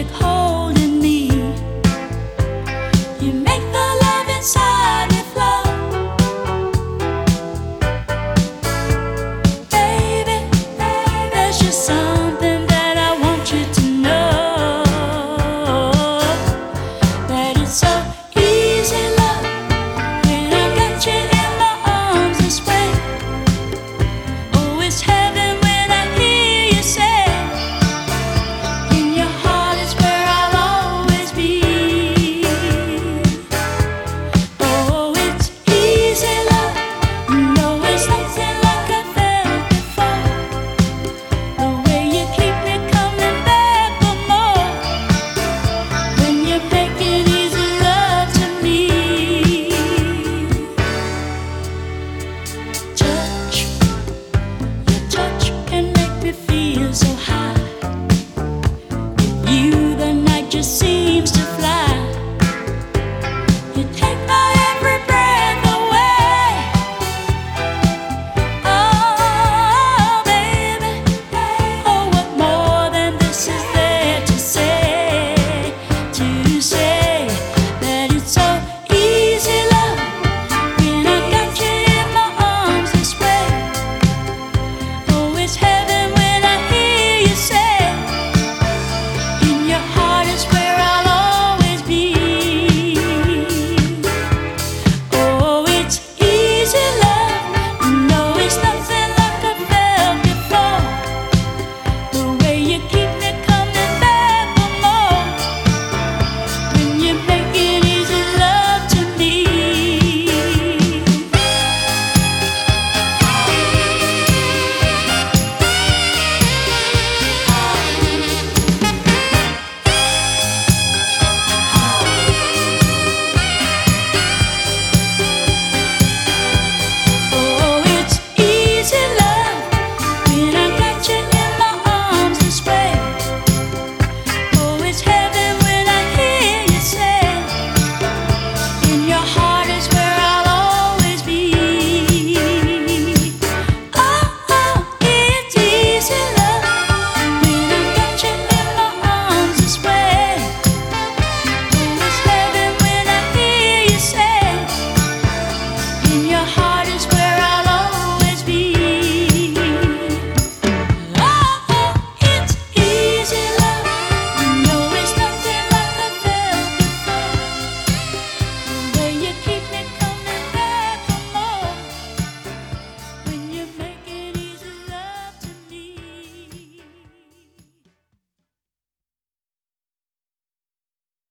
magic holding you see?